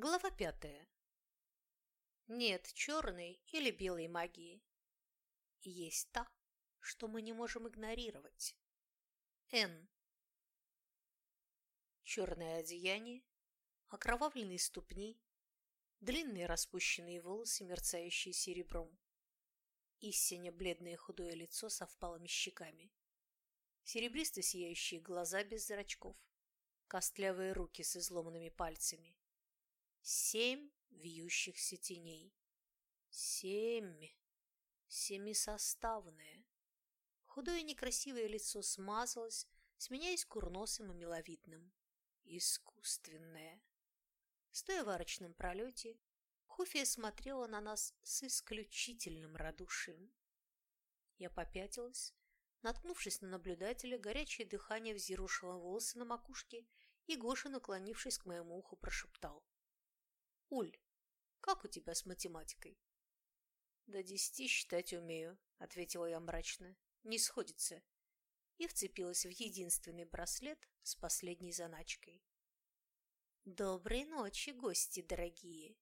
Глава пятая. Нет черной или белой магии. Есть та, что мы не можем игнорировать. Н. Черное одеяние, окровавленные ступни, длинные распущенные волосы, мерцающие серебром. Истинно бледное худое лицо со впалыми щеками. Серебристо сияющие глаза без зрачков. Костлявые руки с изломанными пальцами Семь вьющихся теней. Семь. Семисоставное. Худое некрасивое лицо смазалось, сменяясь курносым и миловидным. Искусственное. Стоя в арочном пролете, Хуфия смотрела на нас с исключительным радушием. Я попятилась, наткнувшись на наблюдателя, горячее дыхание взъерушило волосы на макушке, и Гоша, наклонившись к моему уху, прошептал. «Уль, как у тебя с математикой?» «До десяти считать умею», — ответила я мрачно. «Не сходится». И вцепилась в единственный браслет с последней заначкой. «Доброй ночи, гости дорогие!»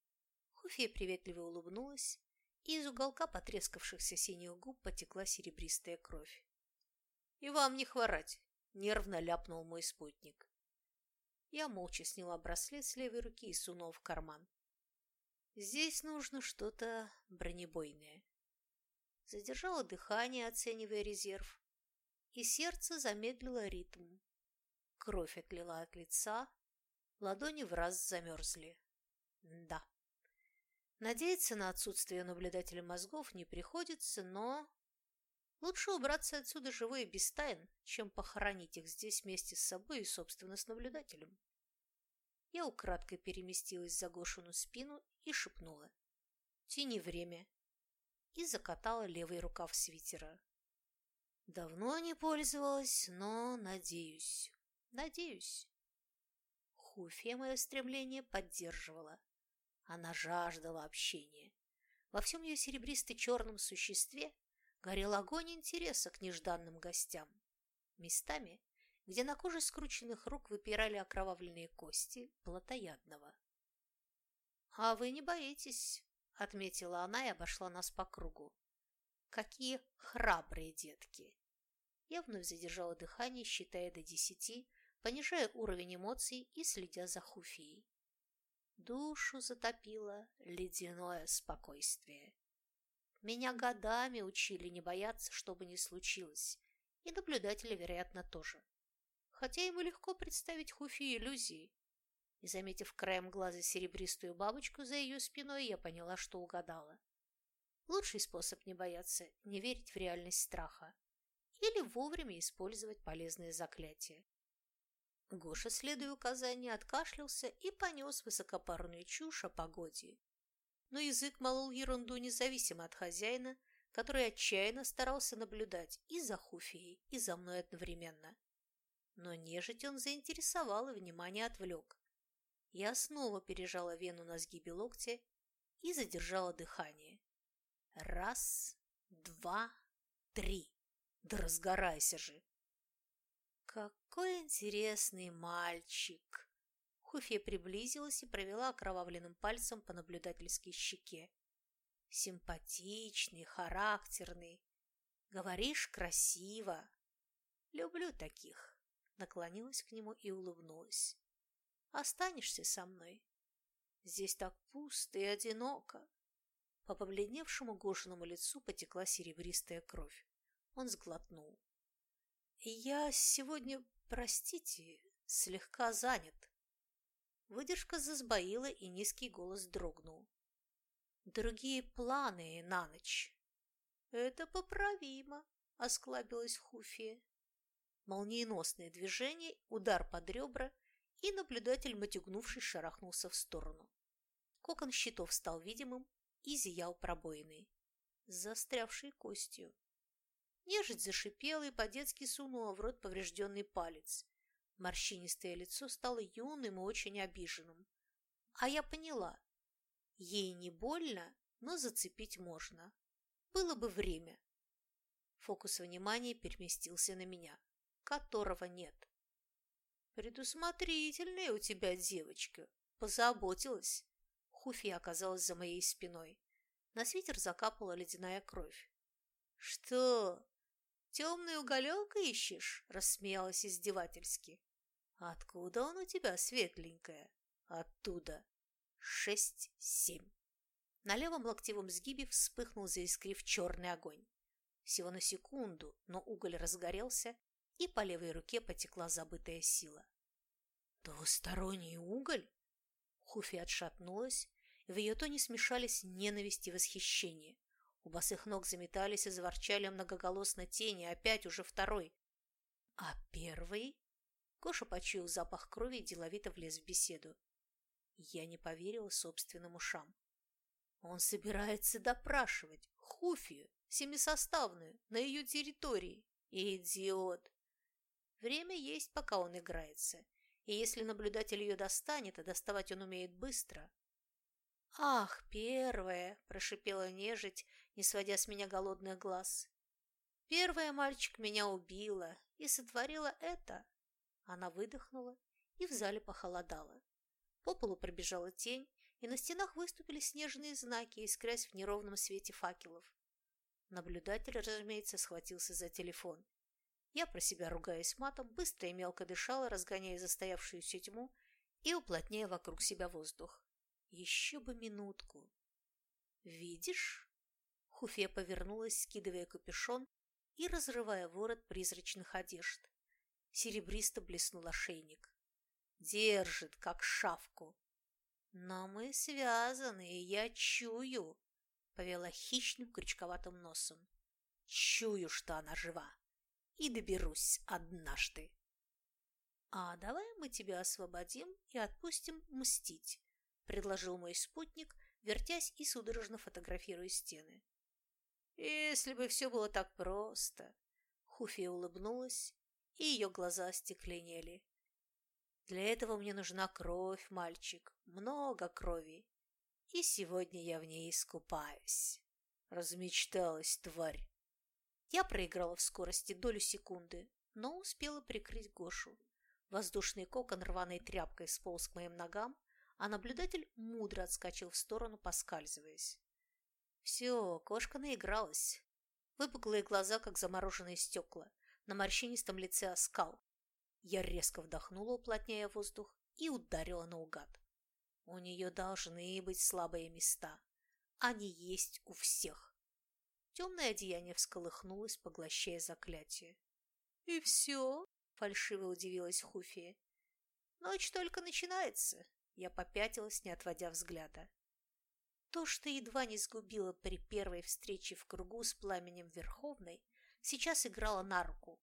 Хуфия приветливо улыбнулась, и из уголка потрескавшихся синих губ потекла серебристая кровь. «И вам не хворать!» — нервно ляпнул мой спутник. Я молча сняла браслет с левой руки и сунула в карман. Здесь нужно что-то бронебойное. Задержала дыхание, оценивая резерв, и сердце замедлило ритм. Кровь отлила от лица, ладони в раз замерзли. Да. Надеяться на отсутствие наблюдателя мозгов не приходится, но... Лучше убраться отсюда живой и без тайн, чем похоронить их здесь вместе с собой и, собственно, с наблюдателем. Я украдкой переместилась за Гошину спину и шепнула «Тяни время» и закатала левый рукав свитера. Давно не пользовалась, но надеюсь, надеюсь. Хуфия мое стремление поддерживала. Она жаждала общения. Во всем ее серебристо-черном существе горел огонь интереса к нежданным гостям. Местами, где на коже скрученных рук выпирали окровавленные кости плотоядного. «А вы не боитесь», — отметила она и обошла нас по кругу. «Какие храбрые детки!» Я вновь задержала дыхание, считая до десяти, понижая уровень эмоций и следя за Хуфией. Душу затопило ледяное спокойствие. Меня годами учили не бояться, что бы ни случилось, и наблюдатели, вероятно, тоже. Хотя ему легко представить Хуфи иллюзии, и, заметив краем глаза серебристую бабочку за ее спиной, я поняла, что угадала. Лучший способ не бояться – не верить в реальность страха или вовремя использовать полезные заклятия. Гоша, следуя указанию, откашлялся и понес высокопарную чушь о погоде. Но язык молол ерунду независимо от хозяина, который отчаянно старался наблюдать и за Хуфией, и за мной одновременно. Но нежить он заинтересовал и внимание отвлек. Я снова пережала вену на сгибе локтя и задержала дыхание. Раз, два, три. Да разгорайся же! Какой интересный мальчик! Хуфия приблизилась и провела окровавленным пальцем по наблюдательской щеке. Симпатичный, характерный. Говоришь красиво. Люблю таких. Наклонилась к нему и улыбнулась. Останешься со мной? Здесь так пусто и одиноко. По побледневшему Гошиному лицу потекла серебристая кровь. Он сглотнул. «Я сегодня, простите, слегка занят». Выдержка засбоила, и низкий голос дрогнул. «Другие планы на ночь». «Это поправимо», — осклабилась Хуфия. Молниеносное движение, удар под ребра — и наблюдатель, матюгнувшись, шарахнулся в сторону. Кокон щитов стал видимым и зиял пробоиной, застрявшей костью. Нежить зашипела и по-детски сунула в рот поврежденный палец. Морщинистое лицо стало юным и очень обиженным. А я поняла. Ей не больно, но зацепить можно. Было бы время. Фокус внимания переместился на меня, которого нет. «Предусмотрительная у тебя девочка», позаботилась. Хуфи оказалась за моей спиной. На свитер закапала ледяная кровь. «Что, темный уголек ищешь?» – рассмеялась издевательски. «Откуда он у тебя, светленькая?» «Оттуда. Шесть-семь». На левом локтевом сгибе вспыхнул, заискрив черный огонь. Всего на секунду, но уголь разгорелся, и по левой руке потекла забытая сила. «Двусторонний уголь?» Хуфи отшатнулась, и в ее тоне смешались ненависть и восхищение. У босых ног заметались и заворчали многоголосно тени, опять уже второй. А первый? Коша почуял запах крови и деловито влез в беседу. Я не поверила собственным ушам. Он собирается допрашивать Хуфию, семисоставную, на ее территории. Идиот! Время есть, пока он играется. И если наблюдатель ее достанет, а доставать он умеет быстро, «Ах, первая!» – прошипела нежить, не сводя с меня голодных глаз. «Первая, мальчик, меня убила и сотворила это!» Она выдохнула, и в зале похолодало. По полу пробежала тень, и на стенах выступили снежные знаки, искрясь в неровном свете факелов. Наблюдатель, разумеется, схватился за телефон. Я, про себя ругаясь матом, быстро и мелко дышала, разгоняя застоявшуюся тьму и уплотняя вокруг себя воздух. Еще бы минутку. «Видишь?» Хуфе повернулась, скидывая капюшон и разрывая ворот призрачных одежд. Серебристо блеснул ошейник. Держит, как шавку. Но мы связаны, и я чую, повела хищным крючковатым носом. Чую, что она жива, и доберусь однажды. А давай мы тебя освободим и отпустим мстить, – предложил мой спутник, вертясь и судорожно фотографируя стены. «Если бы все было так просто!» Хуфия улыбнулась, и ее глаза остекленели. «Для этого мне нужна кровь, мальчик, много крови, и сегодня я в ней искупаюсь». Размечталась, тварь. Я проиграла в скорости долю секунды, но успела прикрыть Гошу. Воздушный кокон рваной тряпкой сполз к моим ногам, а наблюдатель мудро отскочил в сторону, поскальзываясь. Все, кошка наигралась. Выпуклые глаза, как замороженные стекла, на морщинистом лице оскал. Я резко вдохнула, уплотняя воздух, и ударила наугад. У нее должны быть слабые места. Они есть у всех. Темное одеяние всколыхнулось, поглощая заклятие. «И все?» – фальшиво удивилась Хуфия. «Ночь только начинается. Я попятилась, не отводя взгляда. То, что едва не сгубило при первой встрече в кругу с пламенем Верховной, сейчас играло на руку.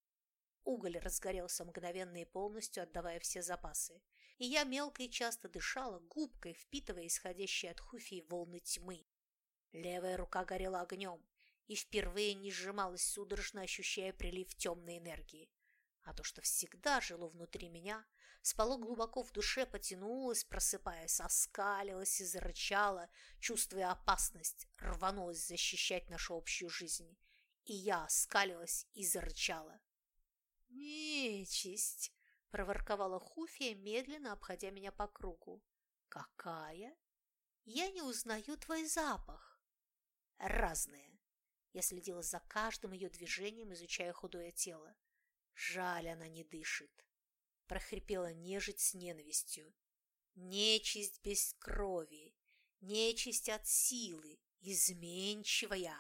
Уголь разгорелся мгновенно и полностью, отдавая все запасы, и я мелко и часто дышала, губкой впитывая исходящие от хуфии волны тьмы. Левая рука горела огнем, и впервые не сжималась судорожно, ощущая прилив темной энергии. А то, что всегда жило внутри меня, спало глубоко в душе, потянулось, просыпаясь, оскалилось и зарычало, чувствуя опасность, рванулось защищать нашу общую жизнь. И я оскалилась и зарычала. «Нечисть!» – проворковала Хуфия, медленно обходя меня по кругу. «Какая? Я не узнаю твой запах!» «Разные!» Я следила за каждым ее движением, изучая худое тело. Жаль, она не дышит прохрипела нежить с ненавистью. Нечисть без крови, нечисть от силы, изменчивая,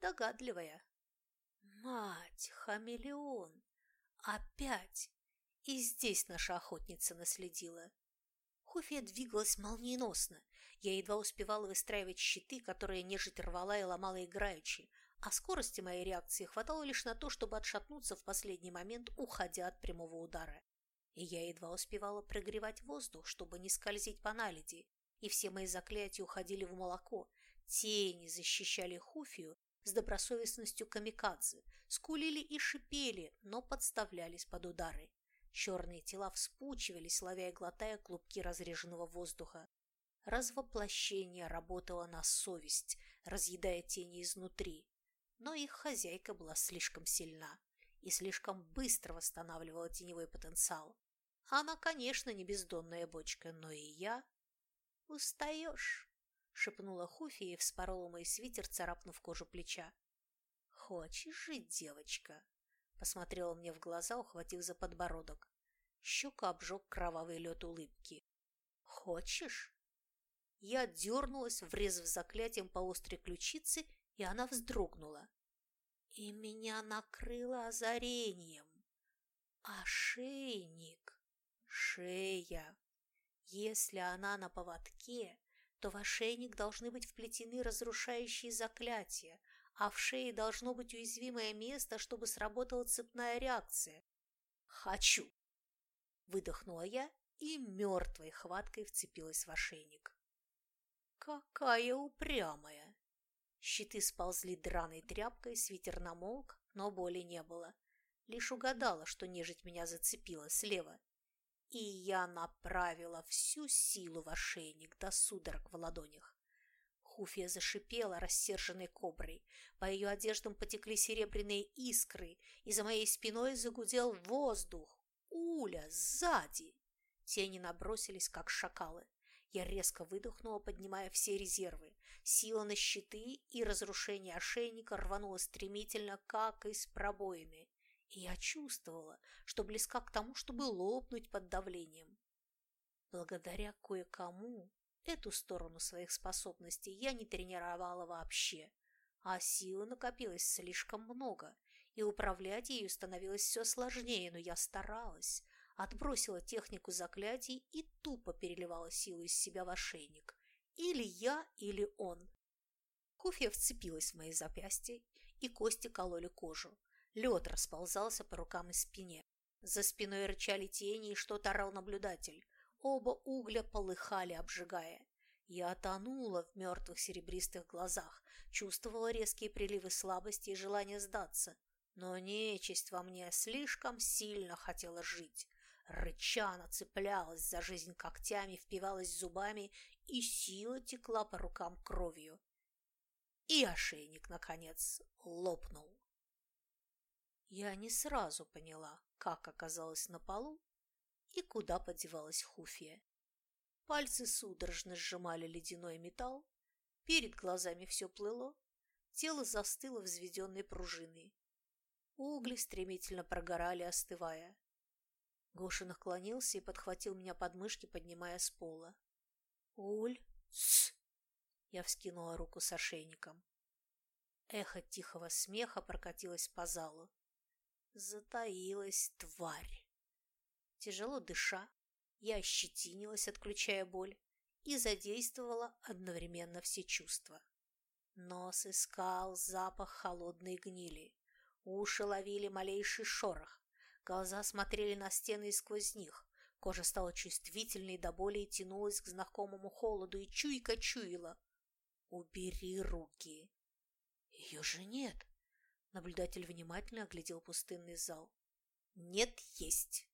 догадливая. Мать, хамелеон, опять! И здесь наша охотница наследила. Хуфия двигалась молниеносно. Я едва успевала выстраивать щиты, которые нежить рвала и ломала играючи, а скорости моей реакции хватало лишь на то, чтобы отшатнуться в последний момент, уходя от прямого удара и я едва успевала прогревать воздух, чтобы не скользить по наледи, и все мои заклятия уходили в молоко. Тени защищали Хуфию с добросовестностью камикадзе, скулили и шипели, но подставлялись под удары. Черные тела вспучивались, ловя и глотая клубки разреженного воздуха. Развоплощение работало на совесть, разъедая тени изнутри. Но их хозяйка была слишком сильна и слишком быстро восстанавливала теневой потенциал. Она, конечно, не бездонная бочка, но и я... «Устаешь!» — шепнула Хуфи и вспорола мой свитер, царапнув кожу плеча. «Хочешь жить, девочка?» — посмотрела мне в глаза, ухватив за подбородок. Щука обжег кровавый лед улыбки. «Хочешь?» Я дернулась, врезав заклятием по острой ключице, и она вздрогнула. И меня накрыло озарением. Ошейник, шея. Если она на поводке, то в ошейник должны быть вплетены разрушающие заклятия, а в шее должно быть уязвимое место, чтобы сработала цепная реакция. «Хочу!» Выдохнула я и мертвой хваткой вцепилась в ошейник. Какая упрямая! Щиты сползли драной тряпкой, свитер намолк, но боли не было. Лишь угадала, что нежить меня зацепила слева. И я направила всю силу в ошейник до судорог в ладонях. Хуфия зашипела рассерженной коброй. По ее одеждам потекли серебряные искры, и за моей спиной загудел воздух. Уля, сзади! Тени набросились, как шакалы. Я резко выдохнула, поднимая все резервы. Сила на щиты и разрушение ошейника рванула стремительно, как из пробоины. И я чувствовала, что близка к тому, чтобы лопнуть под давлением. Благодаря кое-кому эту сторону своих способностей я не тренировала вообще, а силы накопилось слишком много, и управлять ею становилось все сложнее, но я старалась, отбросила технику заклятий и тупо переливала силу из себя в ошейник. Или я, или он. Куфья вцепилась в мои запястья, и кости кололи кожу. Лед расползался по рукам и спине. За спиной рычали тени, и что-то орал наблюдатель. Оба угля полыхали, обжигая. Я тонула в мертвых серебристых глазах, чувствовала резкие приливы слабости и желание сдаться. Но нечисть во мне слишком сильно хотела жить. Рыча цеплялась за жизнь когтями, впивалась зубами, и сила текла по рукам кровью. И ошейник, наконец, лопнул. Я не сразу поняла, как оказалась на полу и куда подевалась Хуфия. Пальцы судорожно сжимали ледяной металл, перед глазами все плыло, тело застыло взведенной пружиной. Угли стремительно прогорали, остывая. Гоша наклонился и подхватил меня под мышки, поднимая с пола. «Уль, тссс!» Я вскинула руку с ошейником. Эхо тихого смеха прокатилось по залу. Затаилась тварь. Тяжело дыша, я ощетинилась, отключая боль, и задействовала одновременно все чувства. Нос искал запах холодной гнили, уши ловили малейший шорох, Глаза смотрели на стены и сквозь них. Кожа стала чувствительной до боли и тянулась к знакомому холоду, и чуйка чуяла. «Убери руки!» «Ее же нет!» Наблюдатель внимательно оглядел пустынный зал. «Нет, есть!»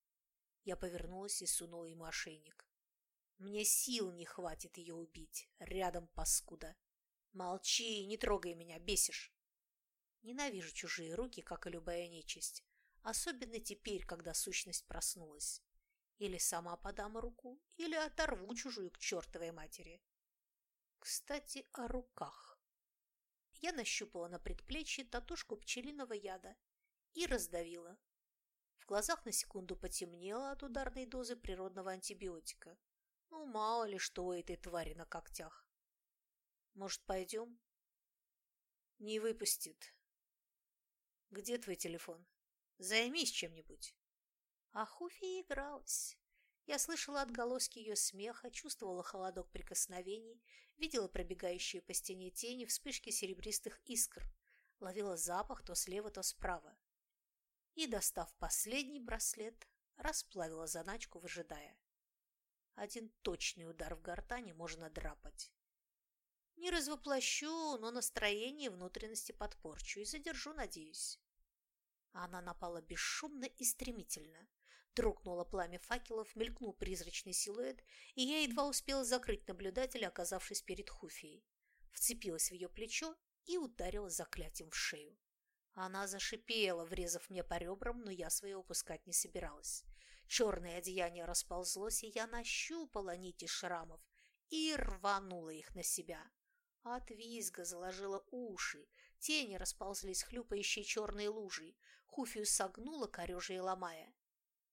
Я повернулась и сунула ему ошейник. «Мне сил не хватит ее убить. Рядом, паскуда!» «Молчи, не трогай меня, бесишь!» Ненавижу чужие руки, как и любая нечисть. Особенно теперь, когда сущность проснулась. Или сама подам руку, или оторву чужую к чертовой матери. Кстати, о руках. Я нащупала на предплечье татушку пчелиного яда и раздавила. В глазах на секунду потемнело от ударной дозы природного антибиотика. Ну, мало ли что у этой твари на когтях. Может, пойдем? Не выпустит. Где твой телефон? Займись чем-нибудь. А Хуфи игралась. Я слышала отголоски ее смеха, чувствовала холодок прикосновений, видела пробегающие по стене тени, вспышки серебристых искр, ловила запах то слева, то справа. И, достав последний браслет, расплавила заначку, выжидая. Один точный удар в гортани можно драпать. Не развоплощу, но настроение внутренности подпорчу и задержу, надеюсь. Она напала бесшумно и стремительно. Дрогнуло пламя факелов, мелькнул призрачный силуэт, и я едва успела закрыть наблюдателя, оказавшись перед Хуфией. Вцепилась в ее плечо и ударила заклятием в шею. Она зашипела, врезав мне по ребрам, но я свое упускать не собиралась. Черное одеяние расползлось, и я нащупала нити шрамов и рванула их на себя. От визга заложила уши, тени расползлись хлюпающей черной лужей, Хуфию согнула, корежа и ломая.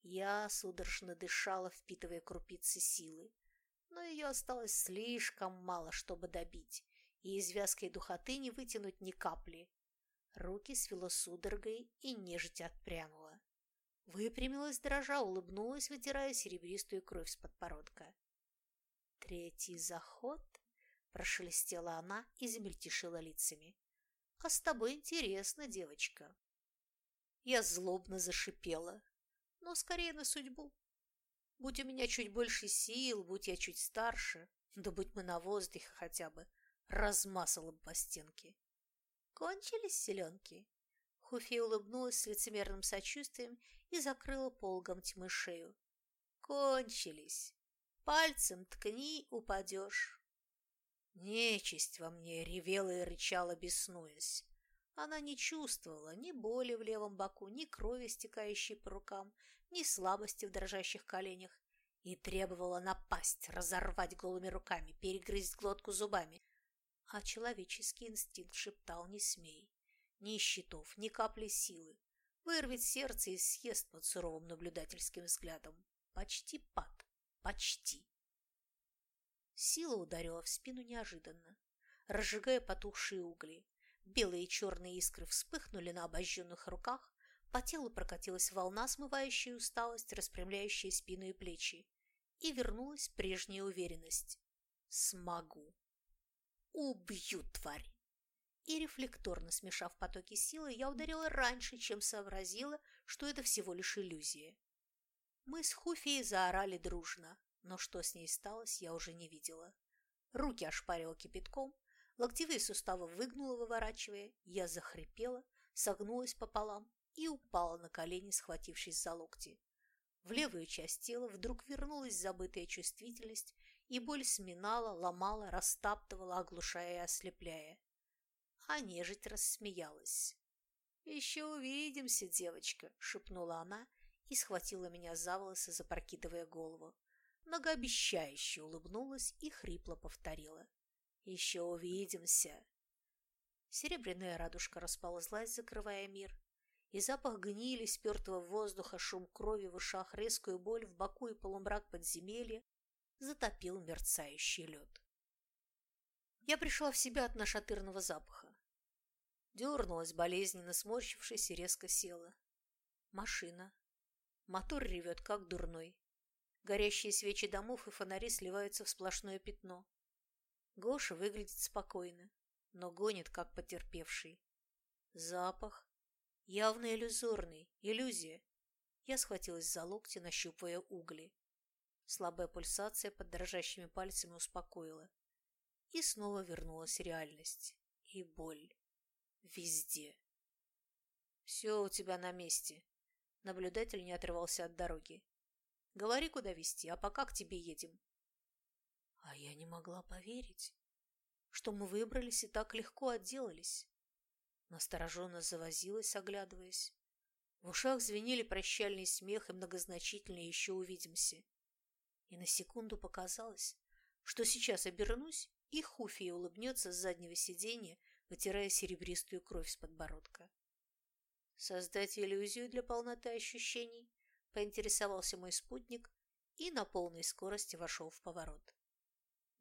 Я судорожно дышала, впитывая крупицы силы, но ее осталось слишком мало, чтобы добить, и из вязкой духоты не вытянуть ни капли. Руки свело судорогой и нежить отпрянула. Выпрямилась дрожа, улыбнулась, вытирая серебристую кровь с подбородка. «Третий заход?» – прошелестела она и замельтешила лицами. «А с тобой интересно, девочка». Я злобно зашипела, но скорее на судьбу. Будь у меня чуть больше сил, будь я чуть старше, да будь мы на воздухе хотя бы, размазала бы по стенке. Кончились селенки? Хуфи улыбнулась с лицемерным сочувствием и закрыла полгом тьмы шею. Кончились. Пальцем ткни, упадешь. Нечисть во мне ревела и рычала, беснуясь. Она не чувствовала ни боли в левом боку, ни крови, стекающей по рукам, ни слабости в дрожащих коленях, и требовала напасть, разорвать голыми руками, перегрызть глотку зубами. А человеческий инстинкт шептал «не смей». Ни щитов, ни капли силы. Вырвет сердце и съест под суровым наблюдательским взглядом. Почти пад. Почти. Сила ударила в спину неожиданно, разжигая потухшие угли. Белые и черные искры вспыхнули на обожженных руках, по телу прокатилась волна, смывающая усталость, распрямляющая спину и плечи. И вернулась прежняя уверенность. Смогу. Убью, тварь! И рефлекторно смешав потоки силы, я ударила раньше, чем сообразила, что это всего лишь иллюзия. Мы с Хуфией заорали дружно, но что с ней сталось, я уже не видела. Руки ошпарила кипятком, локтевые суставы выгнула, выворачивая, я захрипела, согнулась пополам и упала на колени, схватившись за локти. В левую часть тела вдруг вернулась забытая чувствительность, и боль сминала, ломала, растаптывала, оглушая и ослепляя. А нежить рассмеялась. «Еще увидимся, девочка!» — шепнула она и схватила меня за волосы, запрокидывая голову. Многообещающе улыбнулась и хрипло повторила. «Еще увидимся!» Серебряная радужка расползлась, закрывая мир, и запах гнили, спертого воздуха, шум крови в ушах, резкую боль в боку и полумрак подземелья затопил мерцающий лед. Я пришла в себя от нашатырного запаха. Дернулась, болезненно сморщившись, и резко села. Машина. Мотор ревет, как дурной. Горящие свечи домов и фонари сливаются в сплошное пятно. Гоша выглядит спокойно, но гонит, как потерпевший. Запах, Явно иллюзорный, иллюзия. Я схватилась за локти, нащупывая угли. Слабая пульсация под дрожащими пальцами успокоила. И снова вернулась реальность. И боль. Везде. «Все у тебя на месте». Наблюдатель не отрывался от дороги. «Говори, куда везти, а пока к тебе едем». А я не могла поверить, что мы выбрались и так легко отделались. Настороженно завозилась, оглядываясь. В ушах звенели прощальный смех и многозначительно «еще увидимся». И на секунду показалось, что сейчас обернусь, и Хуфия улыбнется с заднего сиденья, вытирая серебристую кровь с подбородка. Создать иллюзию для полноты ощущений поинтересовался мой спутник и на полной скорости вошел в поворот.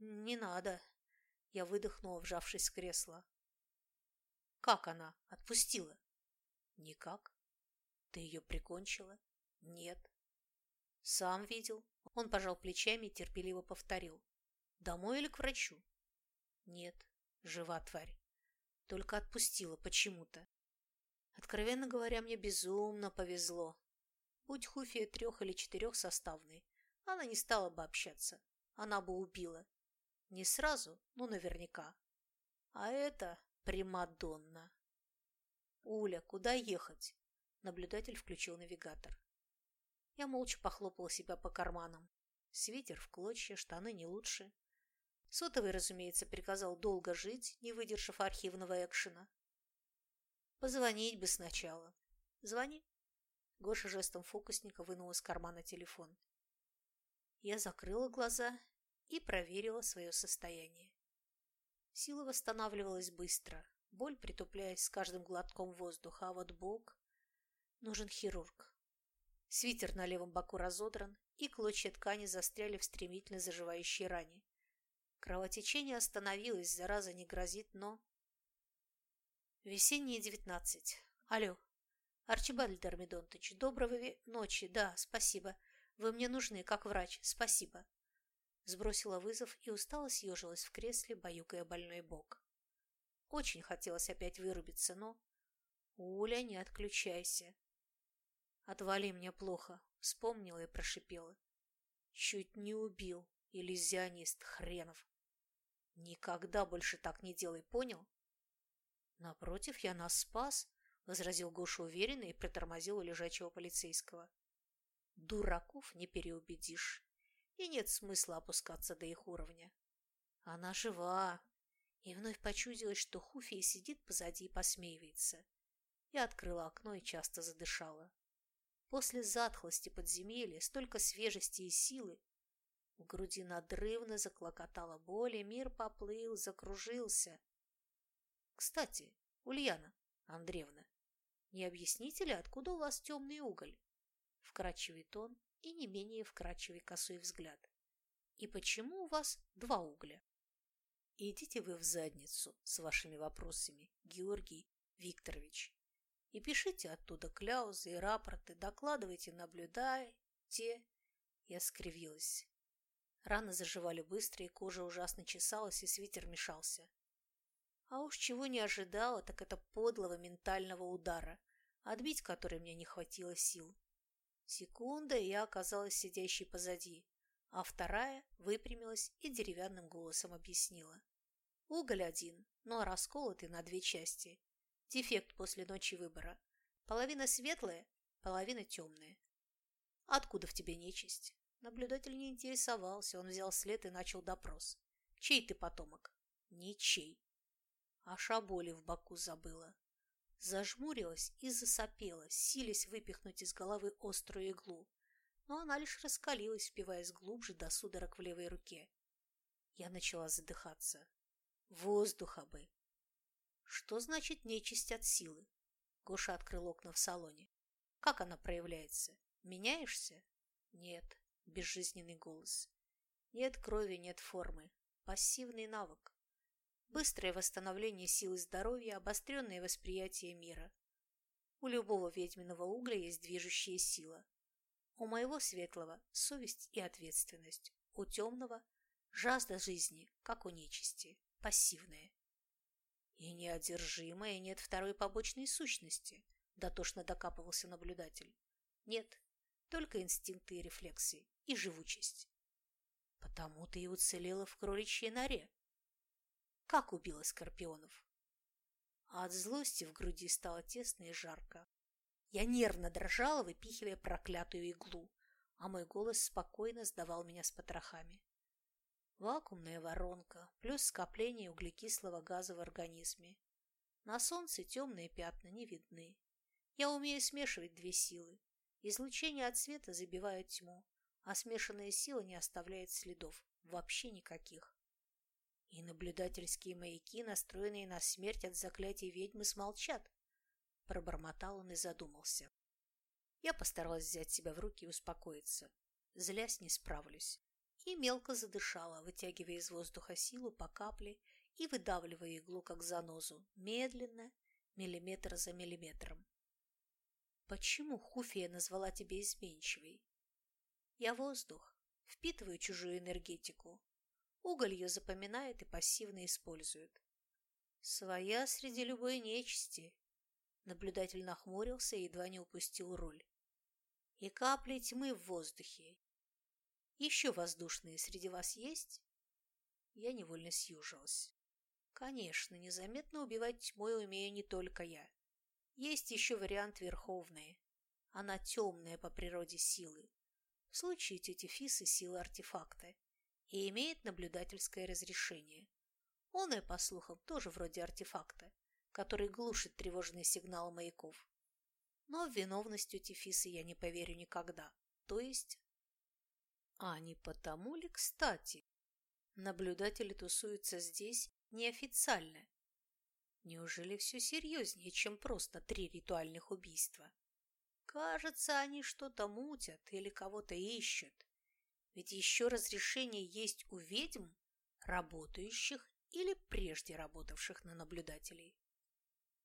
«Не надо!» Я выдохнула, вжавшись в кресло. Как она? Отпустила? Никак. Ты ее прикончила? Нет. Сам видел. Он пожал плечами и терпеливо повторил. Домой или к врачу? Нет. Жива тварь. Только отпустила почему-то. Откровенно говоря, мне безумно повезло. Будь Хуфия трех- или четырехсоставной, она не стала бы общаться. Она бы убила. Не сразу, но наверняка. А это Примадонна. «Уля, куда ехать?» Наблюдатель включил навигатор. Я молча похлопала себя по карманам. Свитер в клочья, штаны не лучше. Сотовый, разумеется, приказал долго жить, не выдержав архивного экшена. Позвонить бы сначала. Звони. Гоша жестом фокусника вынул из кармана телефон. Я закрыла глаза и проверила свое состояние. Сила восстанавливалась быстро, боль притупляясь с каждым глотком воздуха, а вот бок... Нужен хирург. Свитер на левом боку разодран, и клочья ткани застряли в стремительно заживающей ране. Кровотечение остановилось, зараза не грозит, но... Весенние девятнадцать. Алло. Арчибальд Дормидонтович, доброго ве... ночи. Да, спасибо. Вы мне нужны, как врач. Спасибо. Сбросила вызов и устало съежилась в кресле, баюкая больной бок. Очень хотелось опять вырубиться, но... Уля, не отключайся. Отвали мне плохо, вспомнила и прошипела. Чуть не убил, иллюзионист хренов. Никогда больше так не делай, понял? Напротив, я нас спас, возразил Гоша уверенно и притормозил у лежачего полицейского. Дураков не переубедишь, и нет смысла опускаться до их уровня. Она жива, и вновь почудилось, что Хуфия сидит позади и посмеивается. Я открыла окно и часто задышала. После затхлости подземелья, столько свежести и силы, в груди надрывно заклокотала боль, и мир поплыл, закружился. Кстати, Ульяна Андреевна, не объясните ли, откуда у вас темный уголь? Вкрадчивый тон и не менее вкрадчивый косой взгляд. И почему у вас два угля? Идите вы в задницу с вашими вопросами, Георгий Викторович и пишите оттуда кляузы и рапорты, докладывайте, наблюдайте. Я скривилась. Раны заживали быстро, и кожа ужасно чесалась, и свитер мешался. А уж чего не ожидала, так это подлого ментального удара, отбить который мне не хватило сил. Секунда, и я оказалась сидящей позади, а вторая выпрямилась и деревянным голосом объяснила. Уголь один, но расколотый на две части, Дефект после ночи выбора. Половина светлая, половина темная. Откуда в тебе нечисть? Наблюдатель не интересовался, он взял след и начал допрос. Чей ты потомок? Ничей. А шаболи в боку забыла. Зажмурилась и засопела, силясь выпихнуть из головы острую иглу. Но она лишь раскалилась, впиваясь глубже до судорог в левой руке. Я начала задыхаться. Воздуха бы! Что значит нечисть от силы? Гоша открыл окна в салоне. Как она проявляется? Меняешься? Нет. Безжизненный голос. Нет крови, нет формы. Пассивный навык. Быстрое восстановление силы здоровья, обостренное восприятие мира. У любого ведьминого угля есть движущая сила. У моего светлого – совесть и ответственность. У темного – жажда жизни, как у нечисти, пассивная. И неодержимая нет второй побочной сущности, дотошно докапывался наблюдатель. Нет, только инстинкты и рефлексы, и живучесть. Потому ты и уцелела в кроличьей норе. Как убила скорпионов? А от злости в груди стало тесно и жарко. Я нервно дрожала, выпихивая проклятую иглу, а мой голос спокойно сдавал меня с потрохами. Вакуумная воронка, плюс скопление углекислого газа в организме. На солнце темные пятна не видны. Я умею смешивать две силы. Излучение от света забивает тьму, а смешанная сила не оставляет следов, вообще никаких. И наблюдательские маяки, настроенные на смерть от заклятий ведьмы, смолчат. Пробормотал он и задумался. Я постаралась взять себя в руки и успокоиться. Злясь не справлюсь и мелко задышала, вытягивая из воздуха силу по капле и выдавливая иглу, как занозу, медленно, миллиметр за миллиметром. «Почему Хуфия назвала тебя изменчивой?» «Я воздух, впитываю чужую энергетику. Уголь ее запоминает и пассивно использует. Своя среди любой нечисти». Наблюдатель нахмурился и едва не упустил роль. «И капли тьмы в воздухе, еще воздушные среди вас есть?» Я невольно съежилась. «Конечно, незаметно убивать тьмой умею не только я. Есть еще вариант Верховная. Она темная по природе силы. В случае тети Фисы сила артефакта и имеет наблюдательское разрешение. Он, и по слухам, тоже вроде артефакта, который глушит тревожные сигналы маяков. Но в виновность тети Фисы я не поверю никогда. То есть... А не потому ли, кстати, наблюдатели тусуются здесь неофициально? Неужели все серьезнее, чем просто три ритуальных убийства? Кажется, они что-то мутят или кого-то ищут. Ведь еще разрешение есть у ведьм, работающих или прежде работавших на наблюдателей.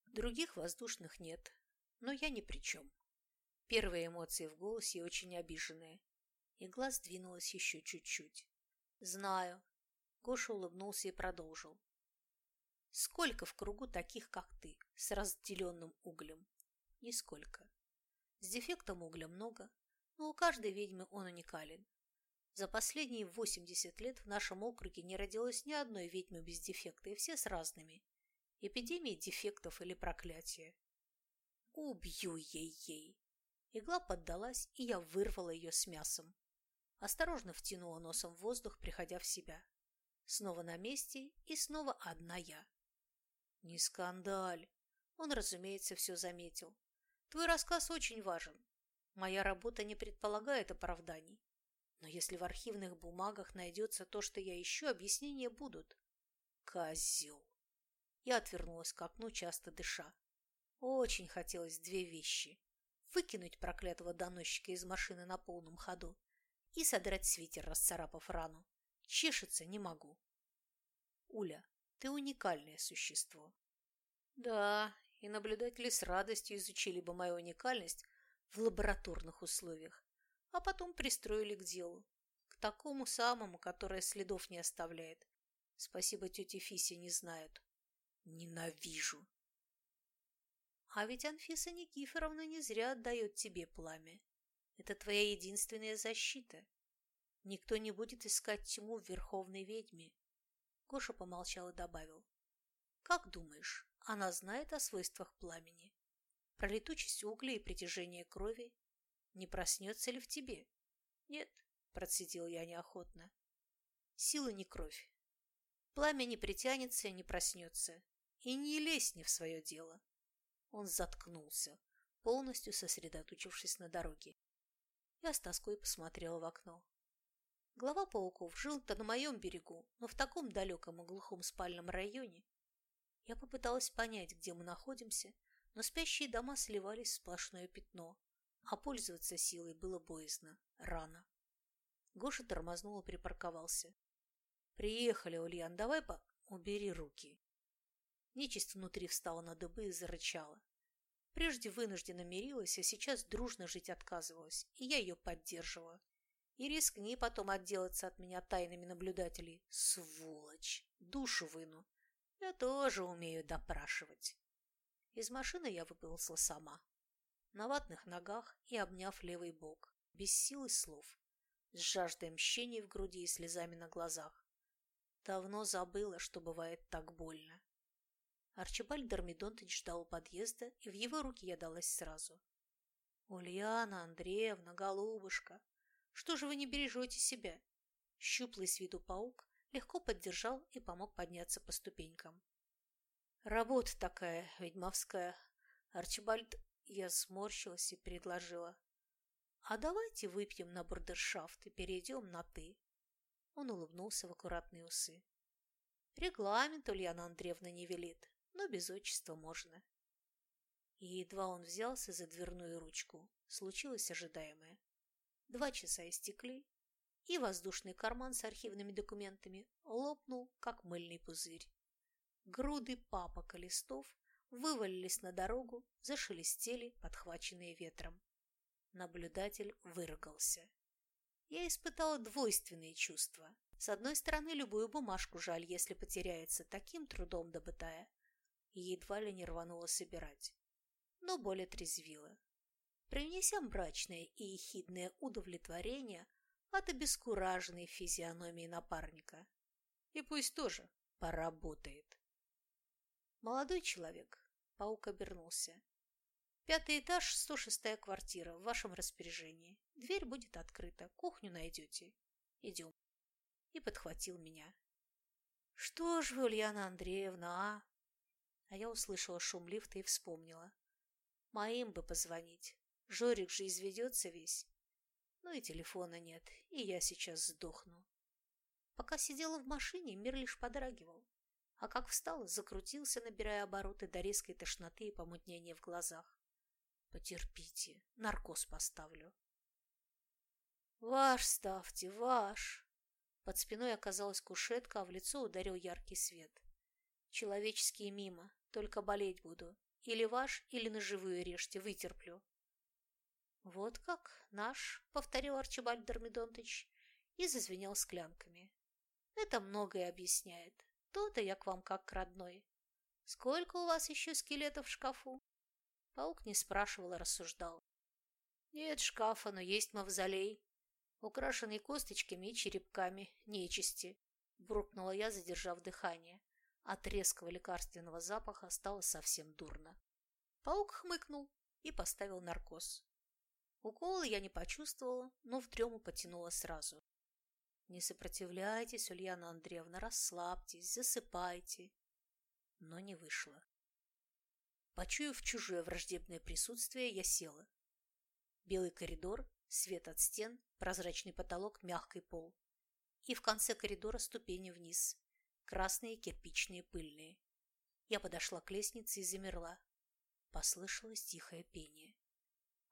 Других воздушных нет, но я ни при чем. Первые эмоции в голосе очень обиженные. Игла сдвинулась еще чуть-чуть. «Знаю». Гоша улыбнулся и продолжил. «Сколько в кругу таких, как ты, с разделенным углем?» «Нисколько. С дефектом угля много, но у каждой ведьмы он уникален. За последние 80 лет в нашем округе не родилось ни одной ведьмы без дефекта, и все с разными. Эпидемии дефектов или проклятия. Убью ей-ей. Игла поддалась, и я вырвала ее с мясом. Осторожно втянула носом в воздух, приходя в себя. Снова на месте, и снова одна я. Не скандаль. Он, разумеется, все заметил. Твой рассказ очень важен. Моя работа не предполагает оправданий. Но если в архивных бумагах найдется то, что я ищу, объяснения будут. Козел. Я отвернулась к окну, часто дыша. Очень хотелось две вещи. Выкинуть проклятого доносчика из машины на полном ходу и содрать свитер, расцарапав рану. Чешется не могу. Уля, ты уникальное существо. Да, и наблюдатели с радостью изучили бы мою уникальность в лабораторных условиях а потом пристроили к делу. К такому самому, которое следов не оставляет. Спасибо тете Фисе не знают. Ненавижу. А ведь Анфиса Никифоровна не зря отдает тебе пламя. Это твоя единственная защита. Никто не будет искать тьму в Верховной Ведьме. Гоша помолчал и добавил. Как думаешь, она знает о свойствах пламени? Про летучесть угля и притяжение крови? Не проснется ли в тебе? Нет, процедил я неохотно. Сила не кровь. Пламя не притянется и не проснется. И не лезь не в свое дело. Он заткнулся, полностью сосредоточившись на дороге. Я с тоской посмотрела в окно. Глава пауков жил-то на моем берегу, но в таком далеком и глухом спальном районе. Я попыталась понять, где мы находимся, но спящие дома сливались в сплошное пятно, а пользоваться силой было боязно, рано. Гоша тормознул и припарковался. «Приехали, Ульян, давай по... убери руки». Нечисть внутри встала на дыбы и зарычала. Прежде вынужденно мирилась, а сейчас дружно жить отказывалась, и я ее поддерживала. И рискни потом отделаться от меня тайными наблюдателей. Сволочь! Душу выну. Я тоже умею допрашивать. Из машины я выползла сама на ватных ногах и обняв левый бок, без сил и слов, с жаждой мщения в груди и слезами на глазах. Давно забыла, что бывает так больно. Арчибальд Дормидонтович ждал у подъезда, и в его руки я далась сразу. «Ульяна Андреевна, голубушка, что же вы не бережете себя?» Щуплый с виду паук легко поддержал и помог подняться по ступенькам. «Работа такая, ведьмовская. Арчибальд я сморщилась и предложила. «А давайте выпьем на бурдершафт и перейдем на «ты». Он улыбнулся в аккуратные усы. «Регламент Ульяна Андреевна не велит, но без отчества можно». И едва он взялся за дверную ручку, случилось ожидаемое. Два часа истекли, и воздушный карман с архивными документами лопнул, как мыльный пузырь. Груды папок и листов вывалились на дорогу, зашелестели, подхваченные ветром. Наблюдатель выругался. Я испытала двойственные чувства. С одной стороны, любую бумажку жаль, если потеряется, таким трудом добытая, и едва ли не рванула собирать. Но более трезвила. Принеся мрачное и ехидное удовлетворение от обескураженной физиономии напарника. И пусть тоже поработает. «Молодой человек», — паук обернулся. «Пятый этаж, 106-я квартира, в вашем распоряжении. Дверь будет открыта, кухню найдете. Идем». И подхватил меня. «Что ж вы, Ульяна Андреевна, а?» А я услышала шум лифта и вспомнила. Моим бы позвонить. Жорик же изведется весь. Ну и телефона нет, и я сейчас сдохну. Пока сидела в машине, мир лишь подрагивал. А как встала, закрутился, набирая обороты до резкой тошноты и помутнения в глазах. Потерпите, наркоз поставлю. Ваш ставьте, ваш. Под спиной оказалась кушетка, а в лицо ударил яркий свет. Человеческие мимо, только болеть буду. Или ваш, или на живую режьте, вытерплю. Вот как наш, повторил Арчибальд Дормидонтыч и зазвенел склянками. Это многое объясняет. То-то я к вам как к родной. Сколько у вас еще скелетов в шкафу? Паук не спрашивал, а рассуждал. Нет шкафа, но есть мавзолей, украшенный косточками и черепками нечисти, буркнула я, задержав дыхание. От резкого лекарственного запаха стало совсем дурно. Паук хмыкнул и поставил наркоз. Укола я не почувствовала, но в дрему потянула сразу. Не сопротивляйтесь, Ульяна Андреевна, расслабьтесь, засыпайте. Но не вышло. Почуяв чужое враждебное присутствие, я села. Белый коридор, свет от стен, прозрачный потолок, мягкий пол. И в конце коридора ступени вниз. Красные, кирпичные, пыльные. Я подошла к лестнице и замерла. Послышалось тихое пение.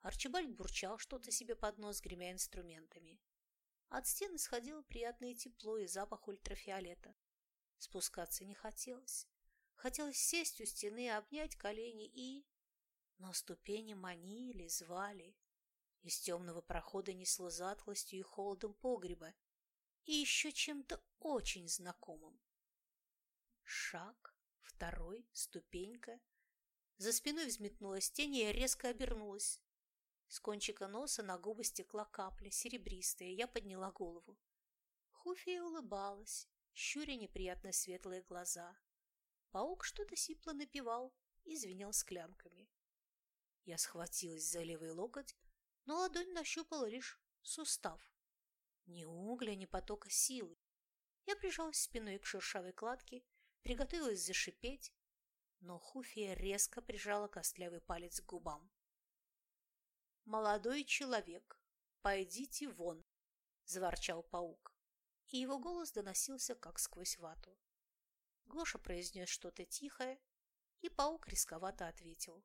Арчибальд бурчал что-то себе под нос, гремя инструментами. От стен исходило приятное тепло и запах ультрафиолета. Спускаться не хотелось. Хотелось сесть у стены, обнять колени и... Но ступени манили, звали. Из темного прохода несло затхлостью и холодом погреба. И еще чем-то очень знакомым. Шаг, второй, ступенька. За спиной взметнулась тень, и я резко обернулась. С кончика носа на губы стекла капля, серебристая. Я подняла голову. Хуфия улыбалась, щуря неприятно светлые глаза. Паук что-то сипло напевал и звенел склянками. Я схватилась за левый локоть, но ладонь нащупала лишь сустав. Ни угля, ни потока силы. Я прижалась спиной к шершавой кладке, приготовилась зашипеть, но Хуфия резко прижала костлявый палец к губам. «Молодой человек, пойдите вон!» – заворчал паук, и его голос доносился, как сквозь вату. Гоша произнес что-то тихое, и паук рисковато ответил.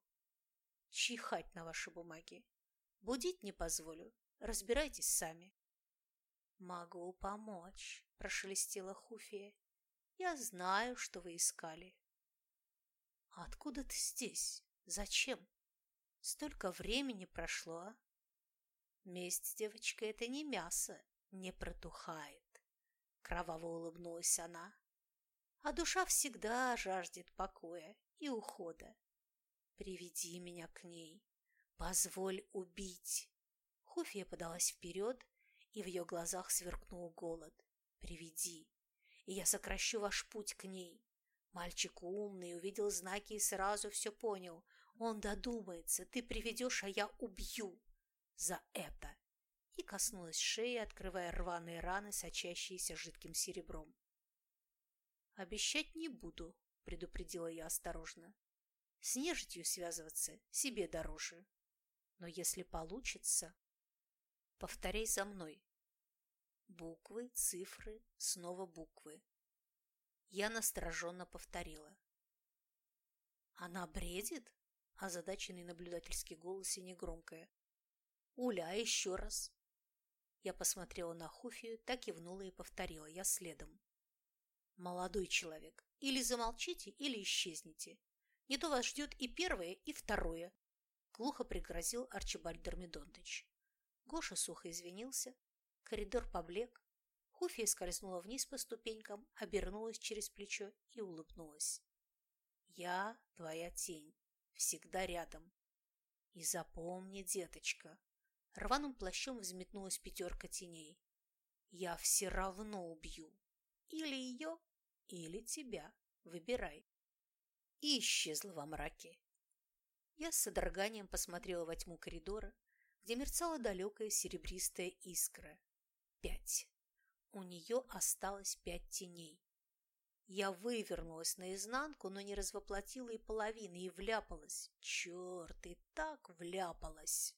«Чихать на ваши бумаги! Будить не позволю, разбирайтесь сами!» «Могу помочь», – прошелестела Хуфия. «Я знаю, что вы искали». «Откуда ты здесь? Зачем?» Столько времени прошло? Месть, девочка, это не мясо, не протухает. Кроваво улыбнулась она. А душа всегда жаждет покоя и ухода. Приведи меня к ней. Позволь убить. Хуфия подалась вперед, и в ее глазах сверкнул голод. Приведи, и я сокращу ваш путь к ней. Мальчик умный, увидел знаки и сразу все понял. Он додумается, ты приведешь, а я убью за это. И коснулась шеи, открывая рваные раны, сочащиеся жидким серебром. «Обещать не буду», — предупредила я осторожно. «С нежитью связываться себе дороже. Но если получится...» «Повторяй за мной». Буквы, цифры, снова буквы. Я настороженно повторила. «Она бредит?» Озадаченный наблюдательский голос и негромкое. «Уля, а еще раз!» Я посмотрела на Хуфию, так кивнула и повторила, я следом. «Молодой человек, или замолчите, или исчезните. Не то вас ждет и первое, и второе», — глухо пригрозил Арчибальд Дормидонтович. Гоша сухо извинился, коридор поблек, Хуфия скользнула вниз по ступенькам, обернулась через плечо и улыбнулась. «Я твоя тень всегда рядом. И запомни, деточка, рваным плащом взметнулась пятерка теней. Я все равно убью. Или ее, или тебя. Выбирай. И исчезла во мраке. Я с содроганием посмотрела во тьму коридора, где мерцала далекая серебристая искра. Пять. У нее осталось пять теней. Я вывернулась наизнанку, но не развоплотила и половины, и вляпалась. Черт, и так вляпалась.